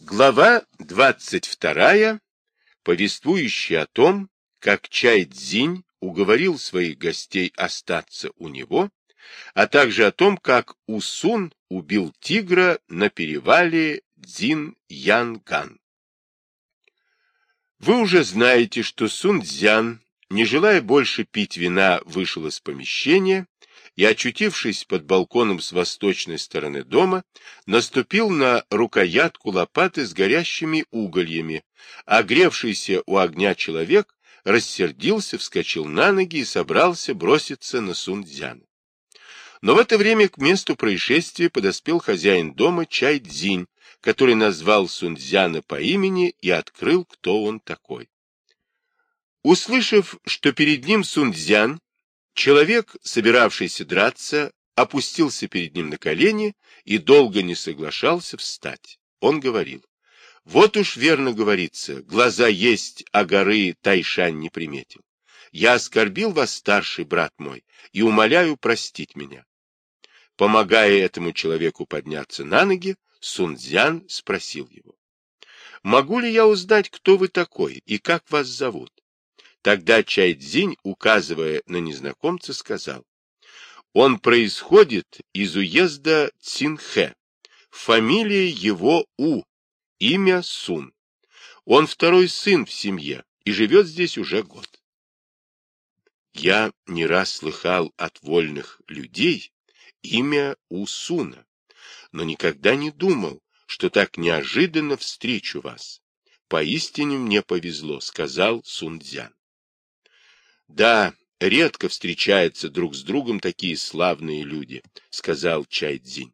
Глава 22, повествующая о том, как Чай Цзинь уговорил своих гостей остаться у него, а также о том, как Усун убил тигра на перевале Цзин-Янган. Вы уже знаете, что Сун Цзян, не желая больше пить вина, вышел из помещения и, очутившись под балконом с восточной стороны дома, наступил на рукоятку лопаты с горящими угольями. Огревшийся у огня человек рассердился, вскочил на ноги и собрался броситься на Сунцзяна. Но в это время к месту происшествия подоспел хозяин дома Чай Цзинь, который назвал Сунцзяна по имени и открыл, кто он такой. Услышав, что перед ним Сунцзян, Человек, собиравшийся драться, опустился перед ним на колени и долго не соглашался встать. Он говорил, вот уж верно говорится, глаза есть, а горы Тайшань не приметил. Я оскорбил вас, старший брат мой, и умоляю простить меня. Помогая этому человеку подняться на ноги, Сунцзян спросил его. Могу ли я узнать, кто вы такой и как вас зовут? Тогда Чайдзинь, указывая на незнакомца, сказал, он происходит из уезда Цинхэ. Фамилия его У, имя Сун. Он второй сын в семье и живет здесь уже год. Я не раз слыхал от вольных людей имя Усуна, но никогда не думал, что так неожиданно встречу вас. Поистине мне повезло, сказал Сунцзян. Да, редко встречаются друг с другом такие славные люди, сказал Чайдзинь.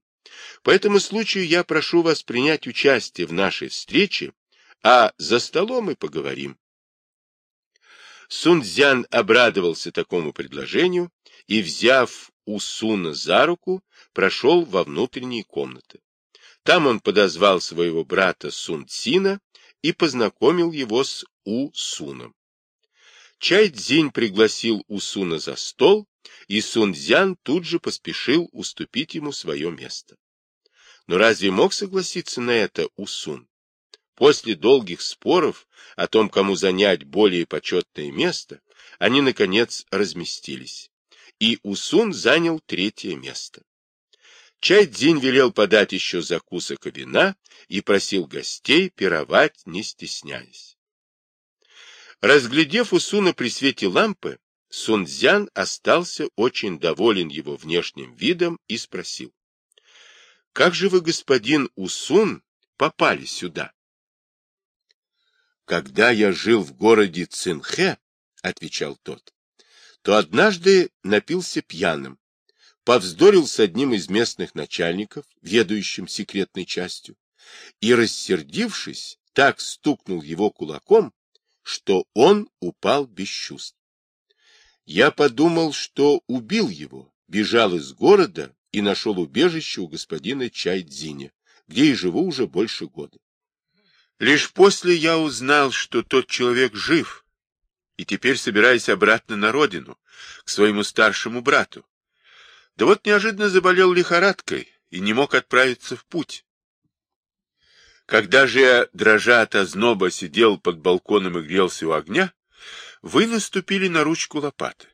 По этому случаю я прошу вас принять участие в нашей встрече, а за столом мы поговорим. Сунцзян обрадовался такому предложению и, взяв Усуна за руку, прошел во внутренние комнаты. Там он подозвал своего брата Сунцина и познакомил его с Усуном. Чай Цзинь пригласил Усуна за стол, и Сунцзян тут же поспешил уступить ему свое место. Но разве мог согласиться на это Усун? После долгих споров о том, кому занять более почетное место, они, наконец, разместились, и Усун занял третье место. Чай Цзинь велел подать еще закусок и вина и просил гостей пировать, не стесняясь. Разглядев Усуна при свете лампы, Сунцзян остался очень доволен его внешним видом и спросил. — Как же вы, господин Усун, попали сюда? — Когда я жил в городе Цинхэ, — отвечал тот, — то однажды напился пьяным, повздорил с одним из местных начальников, ведущим секретной частью, и, рассердившись, так стукнул его кулаком, что он упал без чувств. Я подумал, что убил его, бежал из города и нашел убежище у господина Чайдзиня, где и живу уже больше года. Лишь после я узнал, что тот человек жив, и теперь собираюсь обратно на родину, к своему старшему брату. Да вот неожиданно заболел лихорадкой и не мог отправиться в путь. Когда же я, дрожа от озноба, сидел под балконом и грелся у огня, вы наступили на ручку лопаты.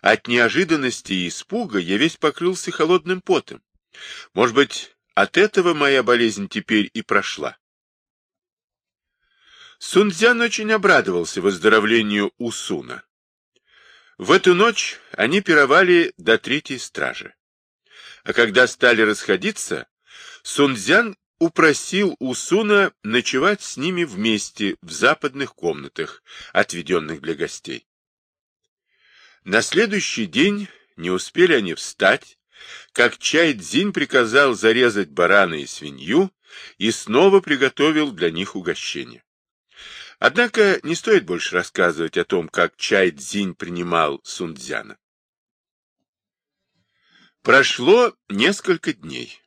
От неожиданности и испуга я весь покрылся холодным потом. Может быть, от этого моя болезнь теперь и прошла. Сунцзян очень обрадовался выздоровлению Усуна. В эту ночь они пировали до третьей стражи. А когда стали расходиться, Сунцзян упросил Усуна ночевать с ними вместе в западных комнатах, отведенных для гостей. На следующий день не успели они встать, как Чай Цзинь приказал зарезать барана и свинью и снова приготовил для них угощение. Однако не стоит больше рассказывать о том, как Чай Цзинь принимал Сунцзяна. Прошло несколько дней.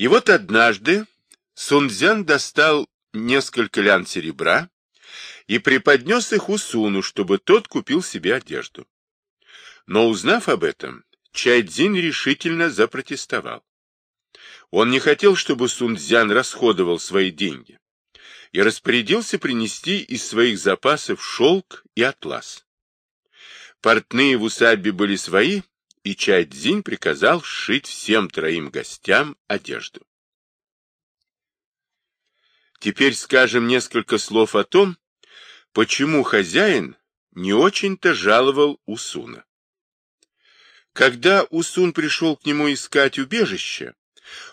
И вот однажды Сунцзян достал несколько лян серебра и преподнес их Усуну, чтобы тот купил себе одежду. Но узнав об этом, Чайдзин решительно запротестовал. Он не хотел, чтобы Сунцзян расходовал свои деньги, и распорядился принести из своих запасов шелк и атлас. Портные в усадьбе были свои, и Чай Цзинь приказал сшить всем троим гостям одежду. Теперь скажем несколько слов о том, почему хозяин не очень-то жаловал Усуна. Когда Усун пришел к нему искать убежище,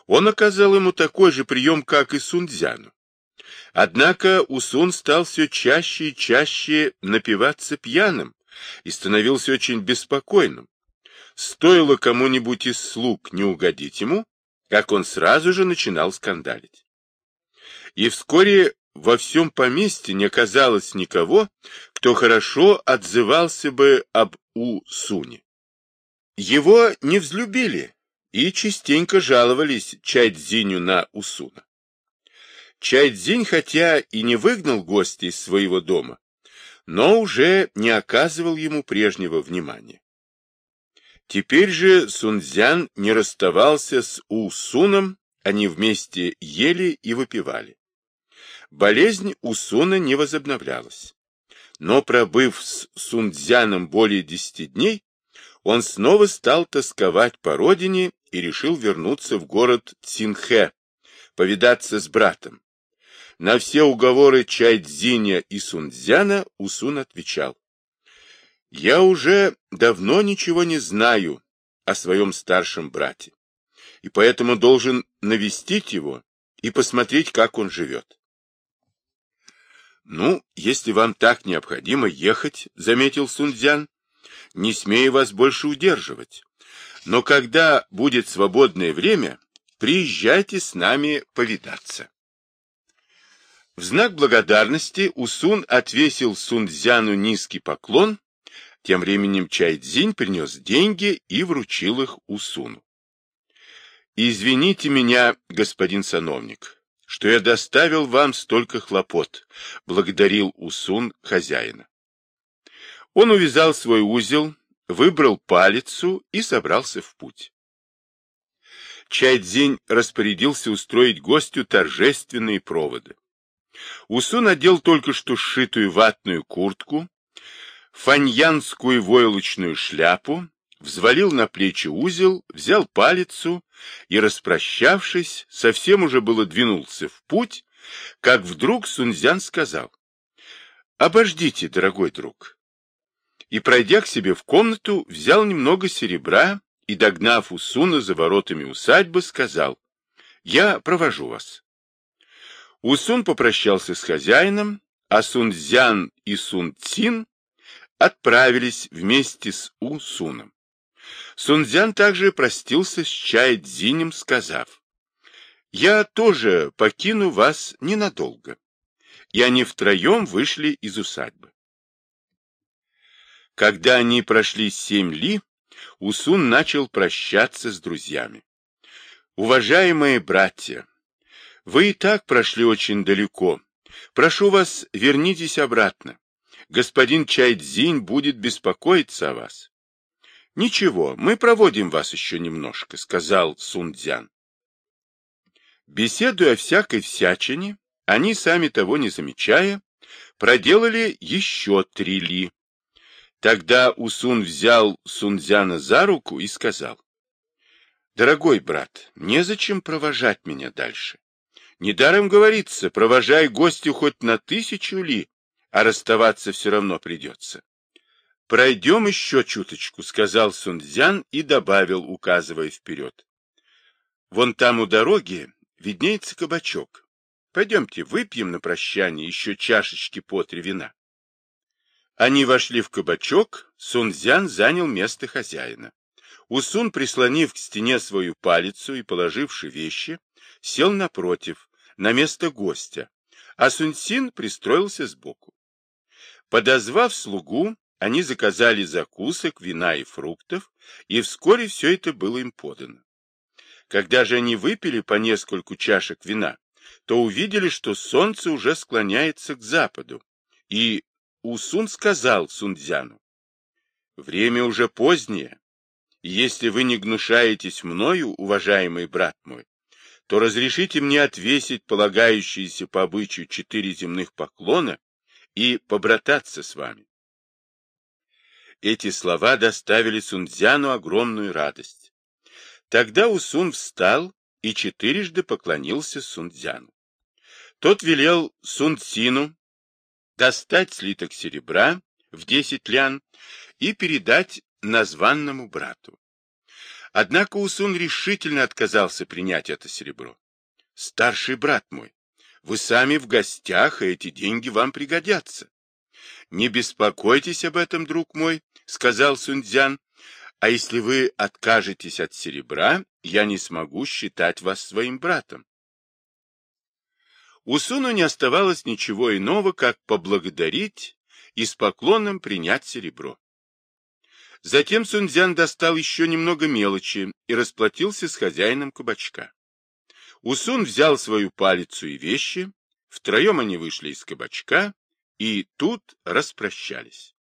он оказал ему такой же прием, как и Сунцзяну. Однако Усун стал все чаще и чаще напиваться пьяным и становился очень беспокойным. Стоило кому-нибудь из слуг не угодить ему, как он сразу же начинал скандалить. И вскоре во всем поместье не оказалось никого, кто хорошо отзывался бы об Усуне. Его не взлюбили и частенько жаловались Чайдзиню на Усуна. Чайдзинь, хотя и не выгнал гостя из своего дома, но уже не оказывал ему прежнего внимания. Теперь же Сунцзян не расставался с Усуном, они вместе ели и выпивали. Болезнь Усуна не возобновлялась. Но, пробыв с Сунцзяном более десяти дней, он снова стал тосковать по родине и решил вернуться в город Цинхэ, повидаться с братом. На все уговоры Чайдзиня и Сунцзяна Усун отвечал. «Я уже давно ничего не знаю о своем старшем брате, и поэтому должен навестить его и посмотреть, как он живет. «Ну, если вам так необходимо ехать, — заметил Сунцзян, — не смею вас больше удерживать. Но когда будет свободное время, приезжайте с нами повидаться». В знак благодарности Усун отвесил Сунцзяну низкий поклон, тем временем Чайцзинь принес деньги и вручил их Усуну. «Извините меня, господин сановник, что я доставил вам столько хлопот, — благодарил Усун хозяина. Он увязал свой узел, выбрал палицу и собрался в путь. Чайдзинь распорядился устроить гостю торжественные проводы. Усун надел только что сшитую ватную куртку, фаньянскую войлочную шляпу, взвалил на плечи узел, взял палицу и, распрощавшись, совсем уже было двинулся в путь, как вдруг Сунцзян сказал, «Обождите, дорогой друг». И, пройдя к себе в комнату, взял немного серебра и, догнав Усуна за воротами усадьбы, сказал, «Я провожу вас». Усун попрощался с хозяином, а Сунцзян и Сун Цин отправились вместе с Усуном. Сунцзян также простился с Чайдзинем, сказав, «Я тоже покину вас ненадолго». И они втроем вышли из усадьбы. Когда они прошли семь ли, Усун начал прощаться с друзьями. «Уважаемые братья, вы и так прошли очень далеко. Прошу вас, вернитесь обратно. Господин Чайдзинь будет беспокоиться о вас. «Ничего, мы проводим вас еще немножко», — сказал Сунцзян. Беседуя о всякой всячине, они, сами того не замечая, проделали еще три ли. Тогда Усун взял Сунцзяна за руку и сказал, «Дорогой брат, незачем провожать меня дальше. Недаром говорится, провожай гостю хоть на тысячу ли, а расставаться все равно придется. «Пройдем еще чуточку», — сказал Сунцзян и добавил, указывая вперед. «Вон там у дороги виднеется кабачок. Пойдемте выпьем на прощание еще чашечки по три вина». Они вошли в кабачок, Сунцзян занял место хозяина. Усун, прислонив к стене свою палицу и положивши вещи, сел напротив, на место гостя, а Сунцин пристроился сбоку. Подозвав слугу, они заказали закусок, вина и фруктов, и вскоре все это было им подано. Когда же они выпили по нескольку чашек вина, то увидели, что солнце уже склоняется к западу, и Усун сказал Сунцзяну, «Время уже позднее, и если вы не гнушаетесь мною, уважаемый брат мой, то разрешите мне отвесить полагающиеся по обычаю четыре земных поклона и побрататься с вами. Эти слова доставили Сунцзяну огромную радость. Тогда Усун встал и четырежды поклонился Сунцзяну. Тот велел Сунцину достать слиток серебра в десять лян и передать названному брату. Однако Усун решительно отказался принять это серебро. «Старший брат мой, вы сами в гостях, и эти деньги вам пригодятся. Не беспокойтесь об этом, друг мой, — сказал Сунцзян, — а если вы откажетесь от серебра, я не смогу считать вас своим братом. Усуну не оставалось ничего иного, как поблагодарить и с поклоном принять серебро. Затем Сунцзян достал еще немного мелочи и расплатился с хозяином кабачка. Усун взял свою палицу и вещи, втроем они вышли из кабачка и тут распрощались.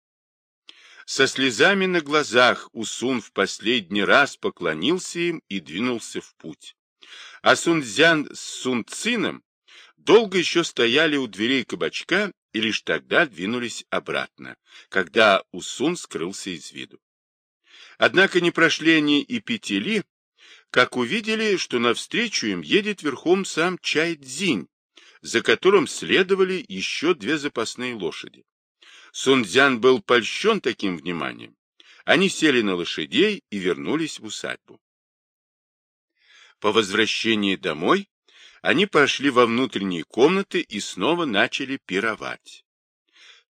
Со слезами на глазах Усун в последний раз поклонился им и двинулся в путь. А Сунцзян с Сунцином долго еще стояли у дверей кабачка и лишь тогда двинулись обратно, когда Усун скрылся из виду. Однако не прошли они и пяти ли, как увидели, что навстречу им едет верхом сам Чай Цзинь, за которым следовали еще две запасные лошади. Сунцзян был польщен таким вниманием. Они сели на лошадей и вернулись в усадьбу. По возвращении домой они пошли во внутренние комнаты и снова начали пировать.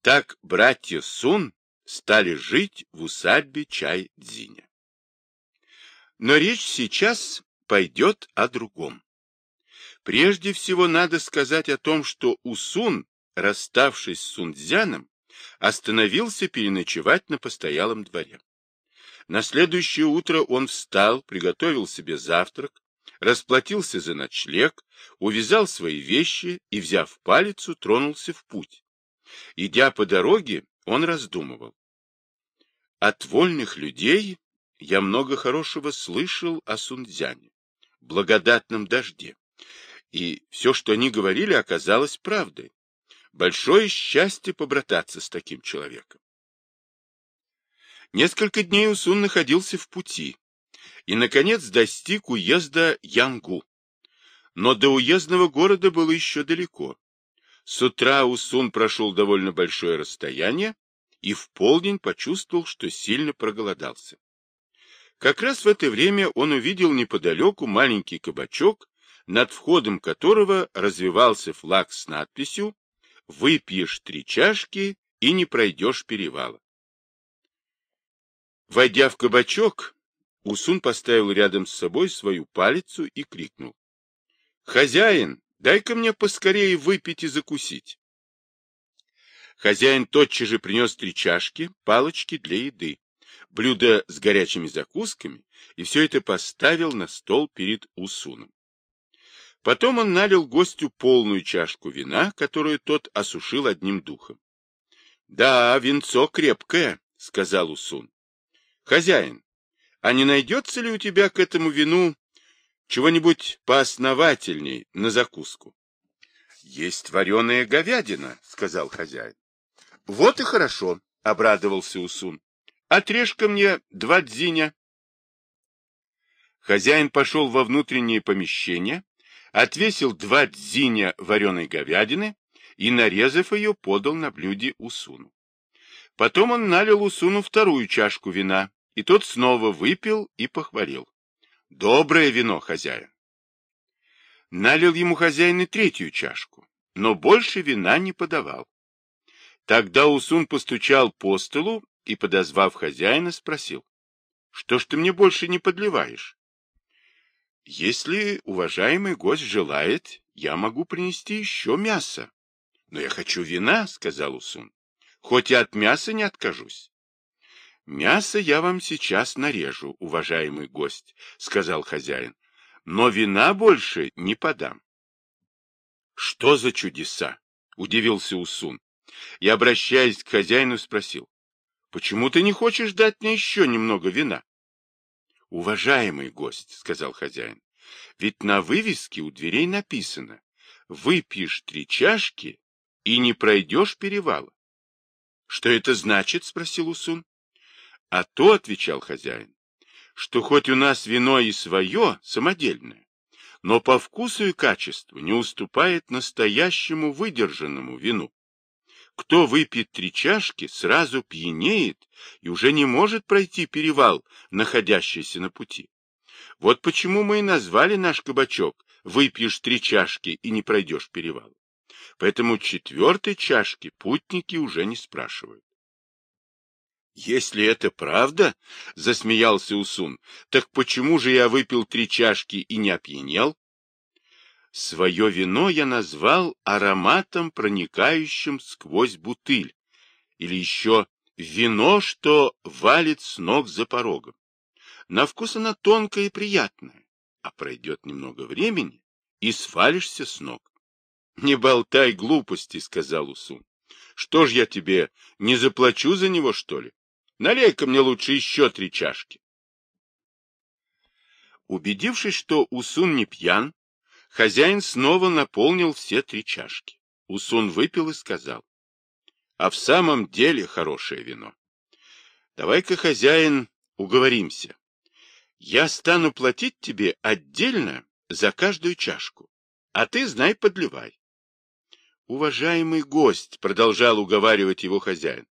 Так братья Сун стали жить в усадьбе Чай-Дзиня. Но речь сейчас пойдет о другом. Прежде всего надо сказать о том, что Усун, расставшись с Сунцзяном, остановился переночевать на постоялом дворе. На следующее утро он встал, приготовил себе завтрак, расплатился за ночлег, увязал свои вещи и, взяв палицу, тронулся в путь. Идя по дороге, он раздумывал. От вольных людей я много хорошего слышал о Сунцзяне, благодатном дожде. И все, что они говорили, оказалось правдой. Большое счастье побрататься с таким человеком. Несколько дней Усун находился в пути и, наконец, достиг уезда Янгу. Но до уездного города было еще далеко. С утра Усун прошел довольно большое расстояние, и в полдень почувствовал, что сильно проголодался. Как раз в это время он увидел неподалеку маленький кабачок, над входом которого развивался флаг с надписью «Выпьешь три чашки и не пройдешь перевала». Войдя в кабачок, Усун поставил рядом с собой свою палицу и крикнул. «Хозяин, дай-ка мне поскорее выпить и закусить». Хозяин тотчас же принес три чашки, палочки для еды, блюдо с горячими закусками, и все это поставил на стол перед Усуном. Потом он налил гостю полную чашку вина, которую тот осушил одним духом. — Да, винцо крепкое, — сказал Усун. — Хозяин, а не найдется ли у тебя к этому вину чего-нибудь поосновательней на закуску? — Есть вареная говядина, — сказал хозяин. — Вот и хорошо, — обрадовался Усун. — Отрежь-ка мне два дзиня. Хозяин пошел во внутреннее помещение, отвесил два дзиня вареной говядины и, нарезав ее, подал на блюде Усуну. Потом он налил Усуну вторую чашку вина, и тот снова выпил и похвалил. Доброе вино, хозяин. Налил ему хозяин и третью чашку, но больше вина не подавал. Тогда Усун постучал по столу и, подозвав хозяина, спросил, что ж ты мне больше не подливаешь? Если уважаемый гость желает, я могу принести еще мясо. Но я хочу вина, сказал Усун. Хоть и от мяса не откажусь. Мясо я вам сейчас нарежу, уважаемый гость, сказал хозяин. Но вина больше не подам. Что за чудеса? Удивился Усун и, обращаясь к хозяину, спросил, «Почему ты не хочешь дать мне еще немного вина?» «Уважаемый гость», — сказал хозяин, Ведь на вывеске у дверей написано «Выпьешь три чашки и не пройдешь перевала». «Что это значит?» — спросил Усун. «А то», — отвечал хозяин, — «что хоть у нас вино и свое, самодельное, но по вкусу и качеству не уступает настоящему выдержанному вину. Кто выпьет три чашки, сразу пьянеет и уже не может пройти перевал, находящийся на пути. Вот почему мы и назвали наш кабачок «Выпьешь три чашки и не пройдешь перевал». Поэтому четвертой чашки путники уже не спрашивают. «Если это правда, — засмеялся Усун, — так почему же я выпил три чашки и не опьянел?» Свое вино я назвал ароматом, проникающим сквозь бутыль, или еще вино, что валит с ног за порогом. На вкус она тонкая и приятная, а пройдет немного времени, и свалишься с ног. — Не болтай глупости, — сказал Усун. — Что ж я тебе, не заплачу за него, что ли? Налей-ка мне лучше еще три чашки. Убедившись, что Усун не пьян, Хозяин снова наполнил все три чашки. Усун выпил и сказал. А в самом деле хорошее вино. Давай-ка, хозяин, уговоримся. Я стану платить тебе отдельно за каждую чашку, а ты, знай, подливай. Уважаемый гость, продолжал уговаривать его хозяин,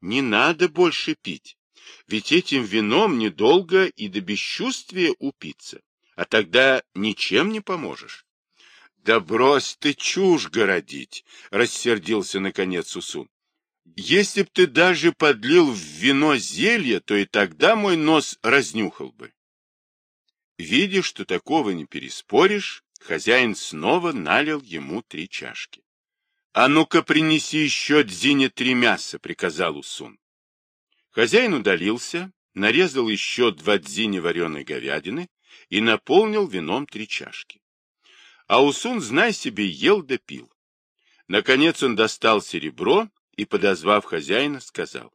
не надо больше пить, ведь этим вином недолго и до бесчувствия упиться а тогда ничем не поможешь. — Да брось ты чушь городить, — рассердился наконец Усун. — Если б ты даже подлил в вино зелье, то и тогда мой нос разнюхал бы. Видя, что такого не переспоришь, хозяин снова налил ему три чашки. — А ну-ка принеси еще дзине три мяса, — приказал Усун. Хозяин удалился, нарезал еще два дзине вареной говядины, и наполнил вином три чашки. А Усун, знай себе, ел да пил. Наконец он достал серебро и, подозвав хозяина, сказал.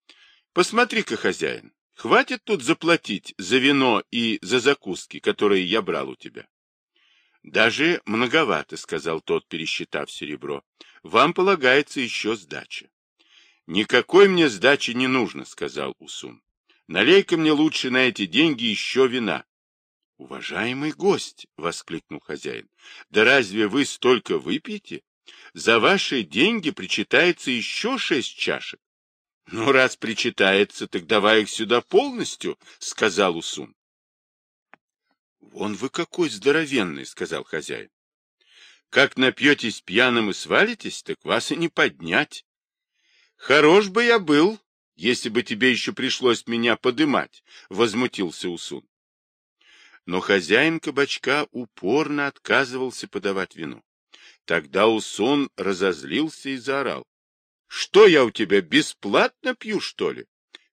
— Посмотри-ка, хозяин, хватит тут заплатить за вино и за закуски, которые я брал у тебя. — Даже многовато, — сказал тот, пересчитав серебро. — Вам полагается еще сдача. — Никакой мне сдачи не нужно, — сказал Усун. — Налей-ка мне лучше на эти деньги еще вина. Уважаемый гость, воскликнул хозяин. Да разве вы столько выпьете? За ваши деньги причитается еще шесть чашек. Ну, раз причитается, так давай их сюда полностью, сказал Усун. Вон вы какой здоровенный, сказал хозяин. Как напьетесь пьяным и свалитесь, так вас и не поднять. Хорош бы я был, если бы тебе еще пришлось меня подымать, возмутился Усун но хозяин кабачка упорно отказывался подавать вино. Тогда Усун разозлился и заорал. — Что я у тебя, бесплатно пью, что ли?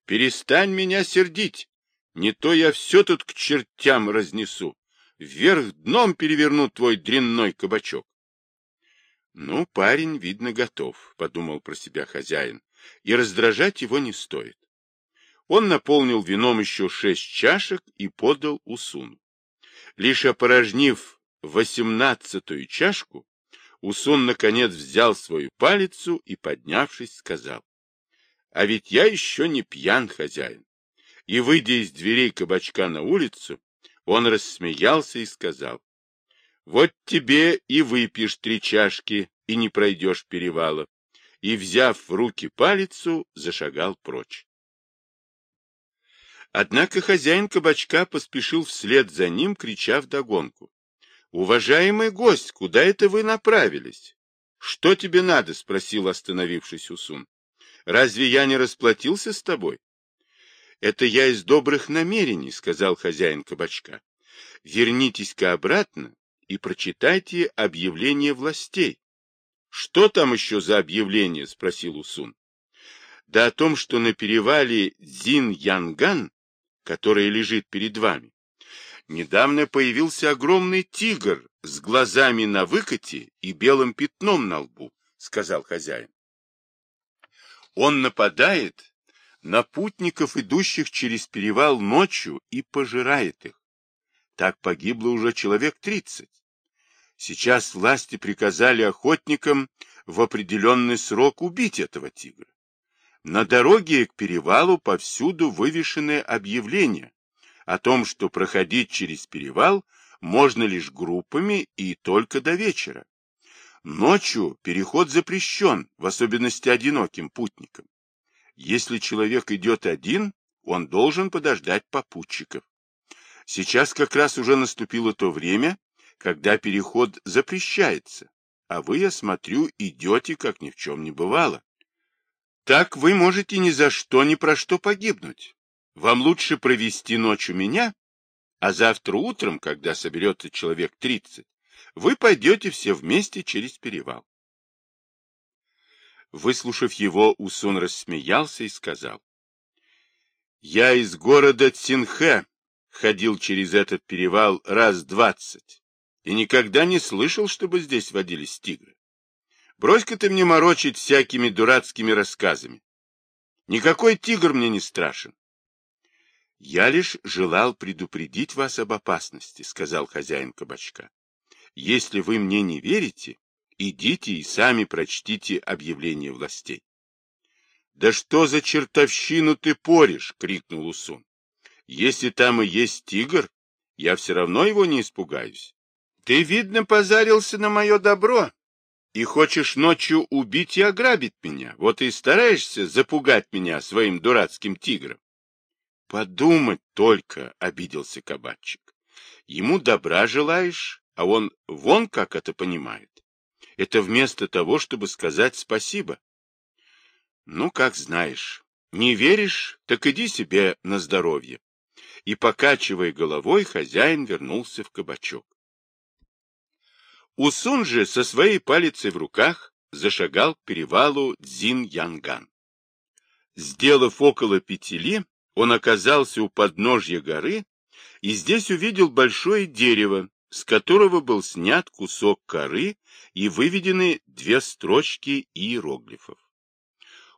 Перестань меня сердить. Не то я все тут к чертям разнесу. Вверх дном переверну твой дрянной кабачок. — Ну, парень, видно, готов, — подумал про себя хозяин, и раздражать его не стоит. Он наполнил вином еще шесть чашек и подал Усуну. Лишь опорожнив восемнадцатую чашку, Усун наконец взял свою палицу и, поднявшись, сказал, — А ведь я еще не пьян, хозяин. И, выйдя из дверей кабачка на улицу, он рассмеялся и сказал, — Вот тебе и выпьешь три чашки, и не пройдешь перевала. И, взяв в руки палицу, зашагал прочь. Однако хозяин кабачка поспешил вслед за ним, крича вдогонку. — Уважаемый гость, куда это вы направились? — Что тебе надо? — спросил, остановившись Усун. — Разве я не расплатился с тобой? — Это я из добрых намерений, — сказал хозяин кабачка. — Вернитесь-ка обратно и прочитайте объявление властей. — Что там еще за объявление? — спросил Усун. — Да о том, что на перевале Зин-Янган которая лежит перед вами, недавно появился огромный тигр с глазами на выкате и белым пятном на лбу, сказал хозяин. Он нападает на путников, идущих через перевал ночью, и пожирает их. Так погибло уже человек тридцать. Сейчас власти приказали охотникам в определенный срок убить этого тигра. На дороге к перевалу повсюду вывешены объявления о том, что проходить через перевал можно лишь группами и только до вечера. Ночью переход запрещен, в особенности одиноким путникам. Если человек идет один, он должен подождать попутчиков. Сейчас как раз уже наступило то время, когда переход запрещается, а вы, я смотрю, идете, как ни в чем не бывало. Так вы можете ни за что, ни про что погибнуть. Вам лучше провести ночь у меня, а завтра утром, когда соберется человек тридцать, вы пойдете все вместе через перевал. Выслушав его, Усун рассмеялся и сказал. Я из города Цинхэ ходил через этот перевал раз двадцать и никогда не слышал, чтобы здесь водились тигры. Брось-ка ты мне морочить всякими дурацкими рассказами. Никакой тигр мне не страшен. Я лишь желал предупредить вас об опасности, сказал хозяин кабачка. Если вы мне не верите, идите и сами прочтите объявление властей. Да что за чертовщину ты порешь, крикнул Усун. Если там и есть тигр, я все равно его не испугаюсь. Ты, видно, позарился на мое добро и хочешь ночью убить и ограбить меня, вот и стараешься запугать меня своим дурацким тигром. Подумать только, — обиделся кабачик. Ему добра желаешь, а он вон как это понимает. Это вместо того, чтобы сказать спасибо. Ну, как знаешь. Не веришь, так иди себе на здоровье. И, покачивая головой, хозяин вернулся в кабачок. Усун же со своей палицей в руках зашагал к перевалу Дзин-Янган. Сделав около пяти ли, он оказался у подножья горы и здесь увидел большое дерево, с которого был снят кусок коры и выведены две строчки иероглифов.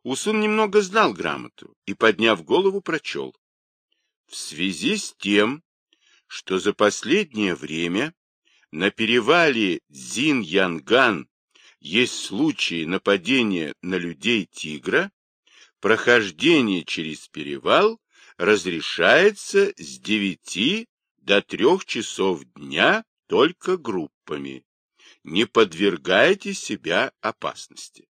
Усун немного знал грамоту и, подняв голову, прочел. В связи с тем, что за последнее время на перевале Зин-Янган есть случаи нападения на людей тигра, прохождение через перевал разрешается с 9 до трех часов дня только группами. Не подвергайте себя опасности.